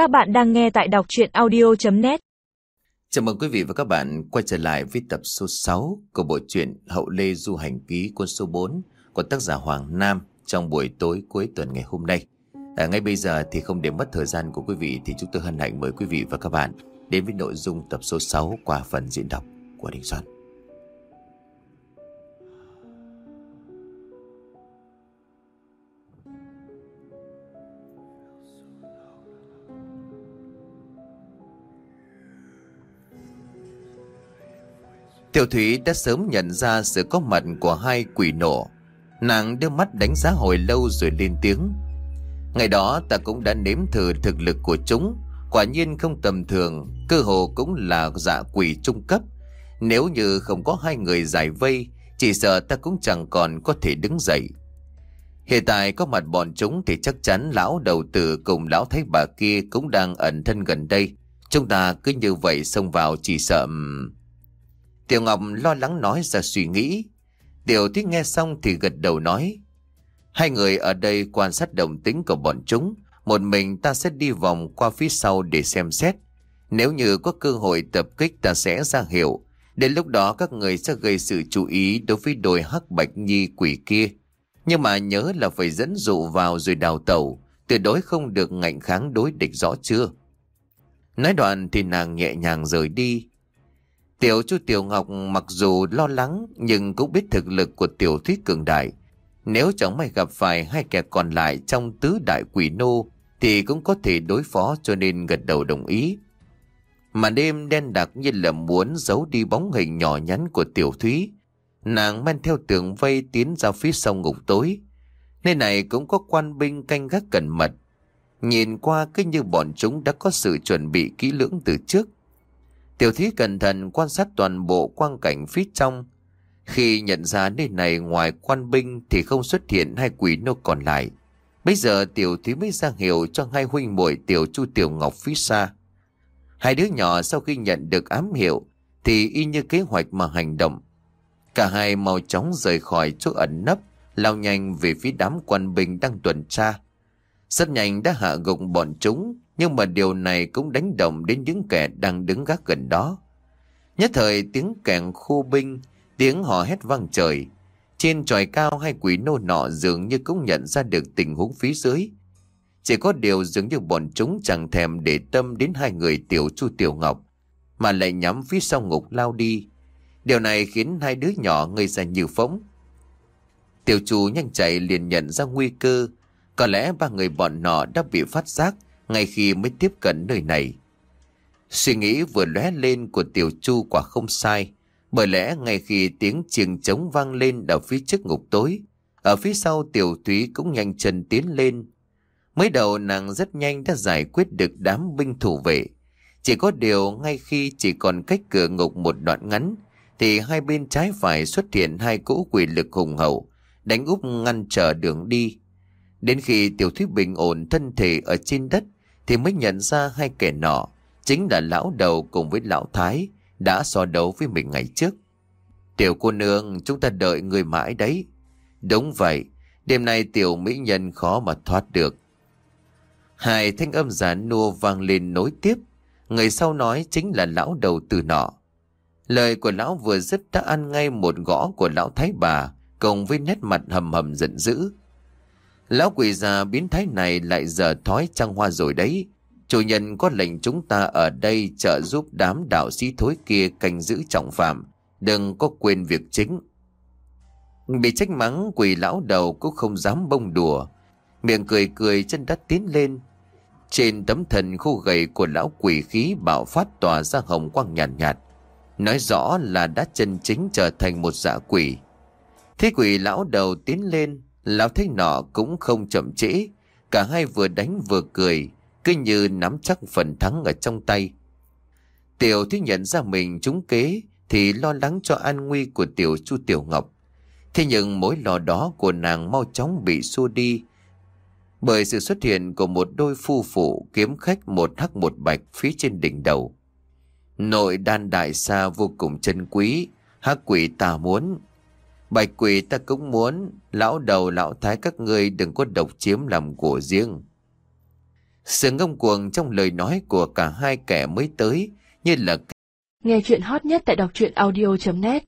Các bạn đang nghe tại đọc chuyện audio.net Chào mừng quý vị và các bạn quay trở lại với tập số 6 của bộ truyện Hậu Lê Du Hành Ký quân số 4 của tác giả Hoàng Nam trong buổi tối cuối tuần ngày hôm nay. À, ngay bây giờ thì không để mất thời gian của quý vị thì chúng tôi hân hạnh mời quý vị và các bạn đến với nội dung tập số 6 qua phần diễn đọc của Đình Soạn. Tiểu Thủy đã sớm nhận ra sự có mặt của hai quỷ nổ. Nàng đưa mắt đánh giá hồi lâu rồi lên tiếng. Ngày đó ta cũng đã nếm thử thực lực của chúng. Quả nhiên không tầm thường, cơ hồ cũng là dạ quỷ trung cấp. Nếu như không có hai người giải vây, chỉ sợ ta cũng chẳng còn có thể đứng dậy. Hiện tại có mặt bọn chúng thì chắc chắn lão đầu tử cùng lão thấy bà kia cũng đang ẩn thân gần đây. Chúng ta cứ như vậy xông vào chỉ sợ... Tiểu Ngọc lo lắng nói ra suy nghĩ. Tiểu Thích nghe xong thì gật đầu nói. Hai người ở đây quan sát động tính của bọn chúng. Một mình ta sẽ đi vòng qua phía sau để xem xét. Nếu như có cơ hội tập kích ta sẽ ra hiệu. Đến lúc đó các người sẽ gây sự chú ý đối với đôi hắc bạch nhi quỷ kia. Nhưng mà nhớ là phải dẫn dụ vào rồi đào tẩu. Tuyệt đối không được ngạnh kháng đối địch rõ chưa. Nói đoạn thì nàng nhẹ nhàng rời đi. Tiểu chu Tiểu Ngọc mặc dù lo lắng, nhưng cũng biết thực lực của Tiểu Thuyết cường đại. Nếu chẳng may gặp phải hai kẻ còn lại trong tứ đại quỷ nô, thì cũng có thể đối phó cho nên gật đầu đồng ý. Mà đêm đen đặc như là muốn giấu đi bóng hình nhỏ nhắn của Tiểu Thúy. Nàng men theo tường vây tiến ra phía sau ngục tối. Nơi này cũng có quan binh canh gác cẩn mật. Nhìn qua cứ như bọn chúng đã có sự chuẩn bị kỹ lưỡng từ trước. Tiểu thí cẩn thận quan sát toàn bộ quang cảnh phía trong. Khi nhận ra nơi này ngoài quan binh thì không xuất hiện hai quỷ nô còn lại. Bây giờ tiểu thí mới ra hiệu cho hai huynh muội tiểu chu tiểu ngọc phía xa. Hai đứa nhỏ sau khi nhận được ám hiệu thì y như kế hoạch mà hành động. Cả hai mau chóng rời khỏi chỗ ẩn nấp, lao nhanh về phía đám quan binh đang tuần tra. Rất nhanh đã hạ gục bọn chúng, nhưng mà điều này cũng đánh động đến những kẻ đang đứng gác gần đó. Nhất thời tiếng kèn khu binh, tiếng hò hét vang trời. Trên tròi cao hai quỷ nô nọ dường như cũng nhận ra được tình huống phía dưới. Chỉ có điều dường như bọn chúng chẳng thèm để tâm đến hai người tiểu chu tiểu ngọc, mà lại nhắm phía sau ngục lao đi. Điều này khiến hai đứa nhỏ ngây ra như phóng. Tiểu chu nhanh chạy liền nhận ra nguy cơ, có lẽ ba người bọn nọ đã bị phát giác ngay khi mới tiếp cận nơi này. Suy nghĩ vừa lóe lên của Tiểu Chu quả không sai, bởi lẽ ngay khi tiếng chiêng trống vang lên ở phía trước ngục tối, ở phía sau Tiểu Thúy cũng nhanh chân tiến lên. Mới đầu nàng rất nhanh đã giải quyết được đám binh thủ vệ. Chỉ có điều ngay khi chỉ còn cách cửa ngục một đoạn ngắn, thì hai bên trái phải xuất hiện hai cỗ quỷ lực hùng hậu, đánh úp ngăn trở đường đi. Đến khi Tiểu Thúy bình ổn thân thể ở trên đất, thì mới nhận ra hai kẻ nọ chính là lão đầu cùng với lão thái đã so đấu với mình ngày trước. Tiểu cô nương, chúng ta đợi người mãi đấy. Đúng vậy, đêm nay tiểu mỹ nhân khó mà thoát được. Hai thanh âm giả nua vang lên nối tiếp, người sau nói chính là lão đầu từ nọ. Lời của lão vừa dứt đã ăn ngay một gõ của lão thái bà, cùng với nét mặt hầm hầm giận dữ. Lão quỷ già biến thái này lại giờ thói trăng hoa rồi đấy. Chủ nhân có lệnh chúng ta ở đây trợ giúp đám đạo sĩ thối kia canh giữ trọng phạm. Đừng có quên việc chính. Bị trách mắng quỷ lão đầu cũng không dám bông đùa. Miệng cười cười chân đất tiến lên. Trên tấm thần khô gầy của lão quỷ khí bạo phát tỏa ra hồng quang nhàn nhạt, nhạt. Nói rõ là đã chân chính trở thành một dạ quỷ. Thế quỷ lão đầu tiến lên Lão thấy nọ cũng không chậm trễ, cả hai vừa đánh vừa cười, cứ như nắm chắc phần thắng ở trong tay. Tiểu thứ nhận ra mình trúng kế thì lo lắng cho an nguy của tiểu chu Tiểu Ngọc. Thế nhưng mối lo đó của nàng mau chóng bị xua đi bởi sự xuất hiện của một đôi phu phụ kiếm khách một hắc một bạch phía trên đỉnh đầu. Nội đan đại xa vô cùng chân quý, hắc quỷ ta muốn, Bạch quỷ ta cũng muốn, lão đầu lão thái các ngươi đừng có độc chiếm làm của riêng. Sự ngông cuồng trong lời nói của cả hai kẻ mới tới như là Nghe chuyện hot nhất tại đọc truyện audio.net